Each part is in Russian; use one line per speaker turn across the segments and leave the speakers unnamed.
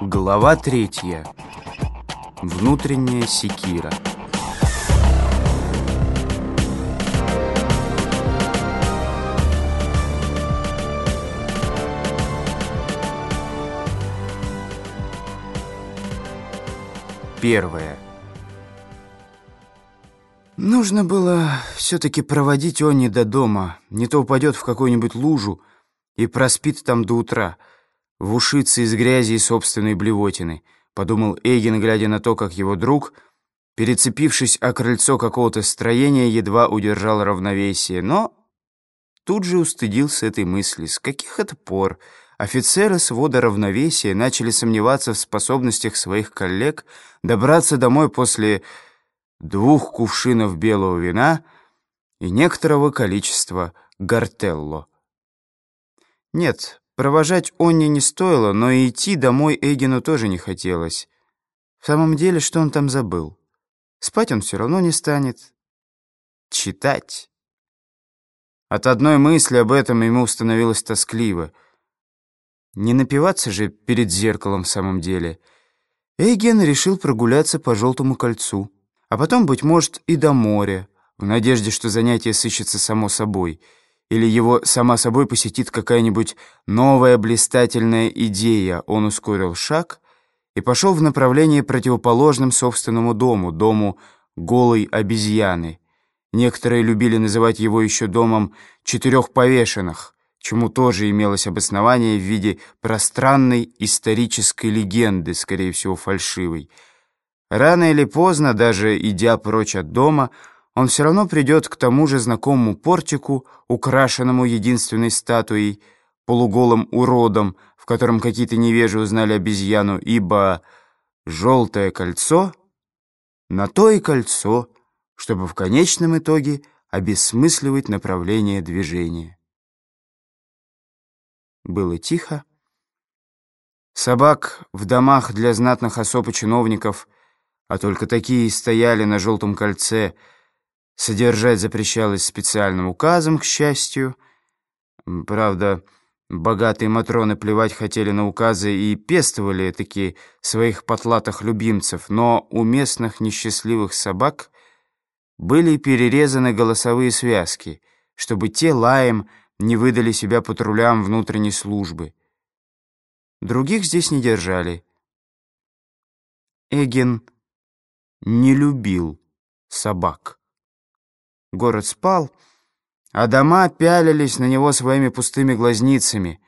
Глава третья. Внутренняя секира. Первое. Нужно было все-таки проводить Они до дома, не то упадет в какую-нибудь лужу и проспит там до утра — в ушице из грязи и собственной блевотины, подумал Эйген, глядя на то, как его друг, перецепившись о крыльцо какого-то строения, едва удержал равновесие, но тут же устыдился этой мысли. С каких это пор офицеры свода равновесия начали сомневаться в способностях своих коллег добраться домой после двух кувшинов белого вина и некоторого количества гартелло? Нет, Провожать Онни не стоило, но и идти домой Эгину тоже не хотелось. В самом деле, что он там забыл? Спать он все равно не станет. Читать. От одной мысли об этом ему становилось тоскливо. Не напиваться же перед зеркалом в самом деле. Эйген решил прогуляться по Желтому кольцу, а потом, быть может, и до моря, в надежде, что занятие сыщется само собой — или его сама собой посетит какая-нибудь новая блистательная идея. Он ускорил шаг и пошел в направлении противоположном собственному дому, дому голой обезьяны. Некоторые любили называть его еще домом четырех повешенных, чему тоже имелось обоснование в виде пространной исторической легенды, скорее всего, фальшивой. Рано или поздно, даже идя прочь от дома, он все равно придет к тому же знакомому портику, украшенному единственной статуей, полуголым уродом, в котором какие-то невежи узнали обезьяну, ибо желтое кольцо на то и кольцо, чтобы в конечном итоге обесмысливать направление движения. Было тихо. Собак в домах для знатных особ чиновников, а только такие стояли на желтом кольце — Содержать запрещалось специальным указом, к счастью. Правда, богатые матроны плевать хотели на указы и пестовали таки своих потлатых любимцев, но у местных несчастливых собак были перерезаны голосовые связки, чтобы те лаем не выдали себя патрулям внутренней службы. Других здесь не держали. Эгин не любил собак. Город спал, а дома пялились на него своими пустыми глазницами.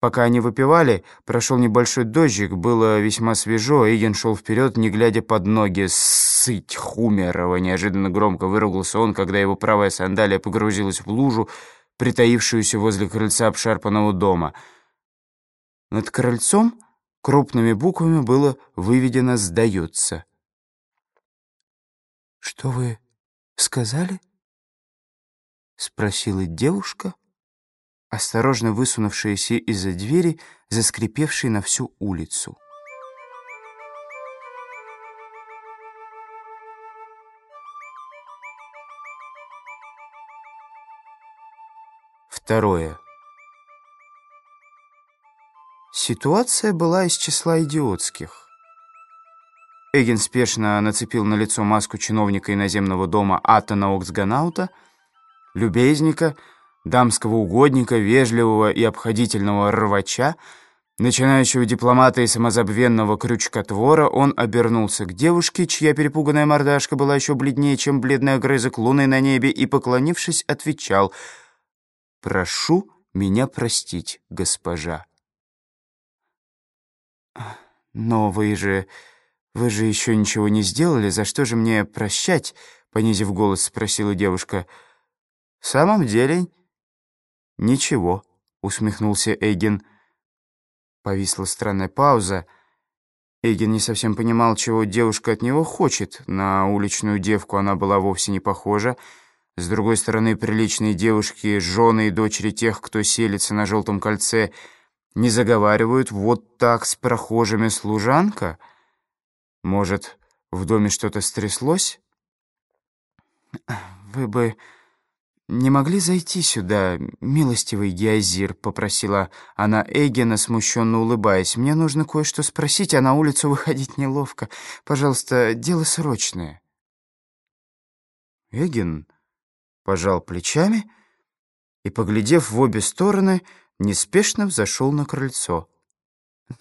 Пока они выпивали, прошел небольшой дождик, было весьма свежо, Иген шел вперед, не глядя под ноги. «Сыть, Хумерова!» — неожиданно громко выругался он, когда его правая сандалия погрузилась в лужу, притаившуюся возле крыльца обшарпанного дома. Над крыльцом крупными буквами было выведено «Сдается». «Что вы сказали?» — спросила девушка, осторожно высунувшаяся из-за двери, заскрипевшей на всю улицу. Второе. Ситуация была из числа идиотских. Эгин спешно нацепил на лицо маску чиновника иноземного дома Атона Оксганаута, любезника, дамского угодника, вежливого и обходительного рвача, начинающего дипломата и самозабвенного крючкотвора, он обернулся к девушке, чья перепуганная мордашка была еще бледнее, чем бледный огрызок луны на небе, и, поклонившись, отвечал «Прошу меня простить, госпожа». «Но вы же...» «Вы же еще ничего не сделали, за что же мне прощать?» — понизив голос, спросила девушка. «В самом деле, ничего», — усмехнулся Эйген. Повисла странная пауза. Эйген не совсем понимал, чего девушка от него хочет. На уличную девку она была вовсе не похожа. С другой стороны, приличные девушки, жены и дочери тех, кто селится на желтом кольце, не заговаривают вот так с прохожими служанка — может, в доме что-то стряслось? Вы бы «Не могли зайти сюда, милостивый Геозир?» — попросила она Эгена, смущенно улыбаясь. «Мне нужно кое-что спросить, а на улицу выходить неловко. Пожалуйста, дело срочное». Эгин пожал плечами и, поглядев в обе стороны, неспешно взошел на крыльцо.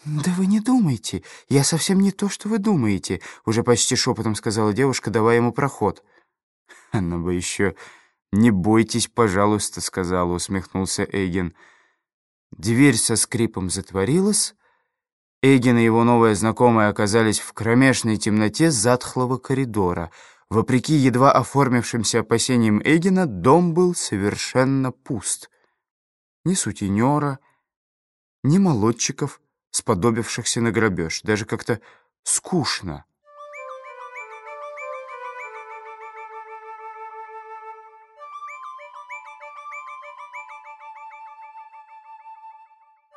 «Да вы не думайте, я совсем не то, что вы думаете», — уже почти шепотом сказала девушка, давая ему проход. Она бы еще «Не бойтесь, пожалуйста», — сказала, усмехнулся Эйген. Дверь со скрипом затворилась. Эйген и его новая знакомая оказались в кромешной темноте затхлого коридора. Вопреки едва оформившимся опасениям Эйгена, дом был совершенно пуст. Ни сутенера, ни молодчиков, сподобившихся на грабеж. Даже как-то скучно.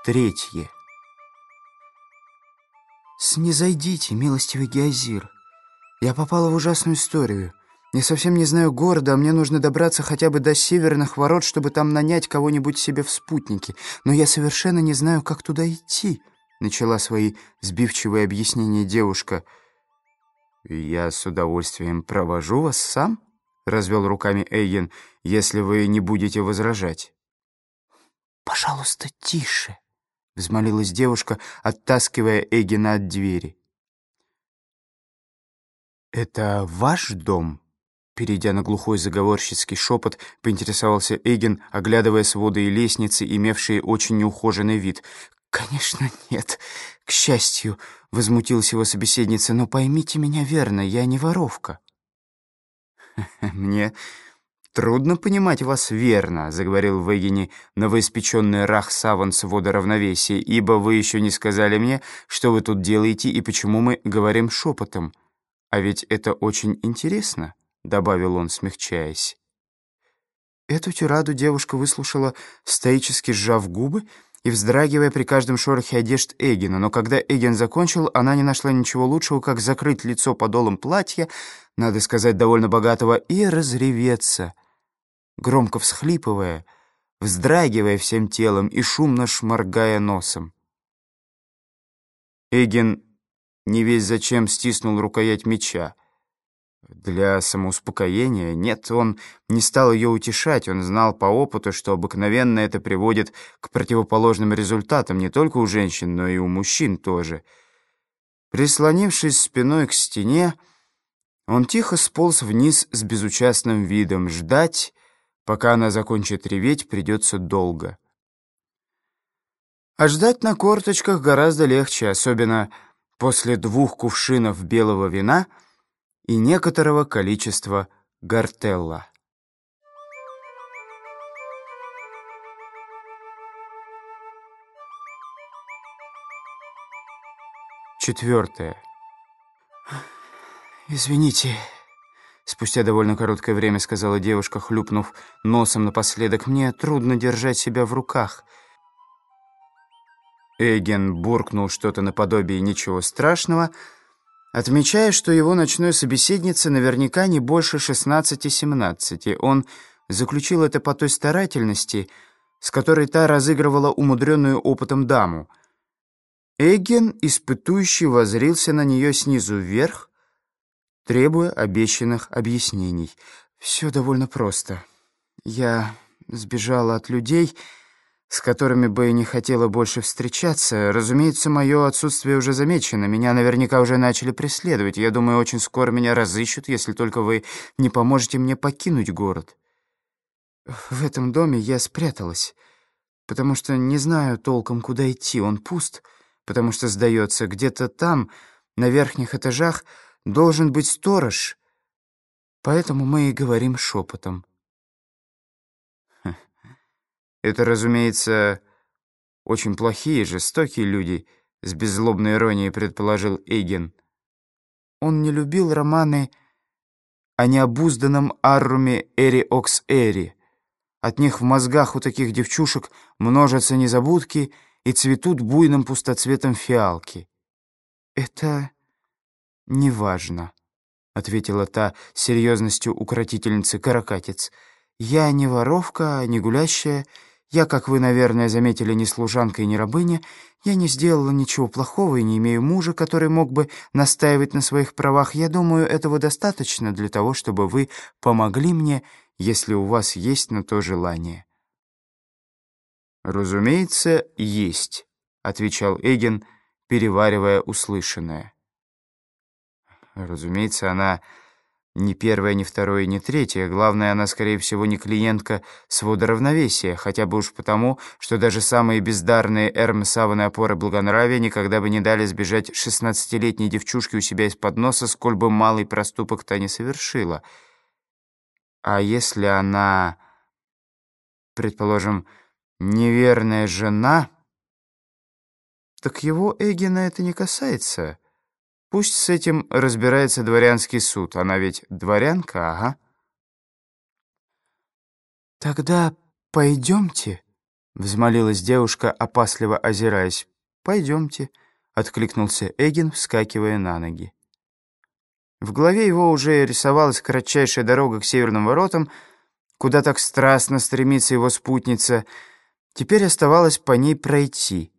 Третье. «Снизойдите, милостивый Геозир. Я попала в ужасную историю. Я совсем не знаю города, а мне нужно добраться хотя бы до северных ворот, чтобы там нанять кого-нибудь себе в спутники. Но я совершенно не знаю, как туда идти», — начала свои сбивчивые объяснения девушка. «Я с удовольствием провожу вас сам», — развел руками Эйген, «если вы не будете возражать». «Пожалуйста, тише», взмолилась девушка, оттаскивая Эгина от двери. «Это ваш дом?» Перейдя на глухой заговорщицкий шепот, поинтересовался Эгин, оглядывая своды и лестницы, имевшие очень неухоженный вид. «Конечно, нет. К счастью», — возмутилась его собеседница, «но поймите меня верно, я не воровка». «Мне «Трудно понимать вас верно», — заговорил в Эгине новоиспеченный Рах Саванс водоравновесия, «ибо вы еще не сказали мне, что вы тут делаете и почему мы говорим шепотом. А ведь это очень интересно», — добавил он, смягчаясь. Эту тираду девушка выслушала, стоически сжав губы и вздрагивая при каждом шорохе одежд Эгина, но когда Эгин закончил, она не нашла ничего лучшего, как закрыть лицо подолом платья, надо сказать, довольно богатого, и разреветься — громко всхлипывая, вздрагивая всем телом и шумно шморгая носом. Эгин не весь зачем стиснул рукоять меча. Для самоуспокоения нет, он не стал ее утешать, он знал по опыту, что обыкновенно это приводит к противоположным результатам не только у женщин, но и у мужчин тоже. Прислонившись спиной к стене, он тихо сполз вниз с безучастным видом. Ждать Пока она закончит реветь, придется долго. А ждать на корточках гораздо легче, особенно после двух кувшинов белого вина и некоторого количества гартелла. Четвертое. «Извините», Спустя довольно короткое время сказала девушка, хлюпнув носом напоследок, «Мне трудно держать себя в руках». Эйген буркнул что-то наподобие ничего страшного, отмечая, что его ночной собеседница наверняка не больше 16-17. Он заключил это по той старательности, с которой та разыгрывала умудренную опытом даму. Эйген, испытующий, возрился на нее снизу вверх, требуя обещанных объяснений. Все довольно просто. Я сбежала от людей, с которыми бы не хотела больше встречаться. Разумеется, мое отсутствие уже замечено. Меня наверняка уже начали преследовать. Я думаю, очень скоро меня разыщут, если только вы не поможете мне покинуть город. В этом доме я спряталась, потому что не знаю толком, куда идти. Он пуст, потому что, сдается, где-то там, на верхних этажах, должен быть сторож, поэтому мы и говорим шепотом. Это, разумеется, очень плохие, жестокие люди, с беззлобной иронией предположил Эйген. Он не любил романы о необузданном Арруме Эри Окс Эри. От них в мозгах у таких девчушек множатся незабудки и цветут буйным пустоцветом фиалки. Это «Неважно», — ответила та серьезностью укротительницы каракатиц. Я не воровка, не гулящая. Я, как вы, наверное, заметили, не служанка и не рабыня. Я не сделала ничего плохого и не имею мужа, который мог бы настаивать на своих правах. Я думаю, этого достаточно для того, чтобы вы помогли мне, если у вас есть на то желание».
«Разумеется, есть», — отвечал Эгин, переваривая услышанное. Разумеется, она не первая, не вторая, не третья. Главное, она, скорее всего, не клиентка свода равновесия, хотя бы уж потому, что даже самые бездарные эрмсаваны опоры благонравия никогда бы не дали сбежать шестнадцатилетней девчушке у себя из-под носа, сколь бы малый проступок та не совершила. А если она, предположим, неверная жена, так его Эгина это не касается. Пусть с этим разбирается дворянский суд. Она ведь дворянка, ага.
«Тогда пойдемте», — взмолилась девушка, опасливо озираясь. «Пойдемте», — откликнулся Эгин, вскакивая на ноги. В голове его уже рисовалась кратчайшая дорога к северным воротам, куда так страстно стремится его спутница. Теперь оставалось по ней пройти —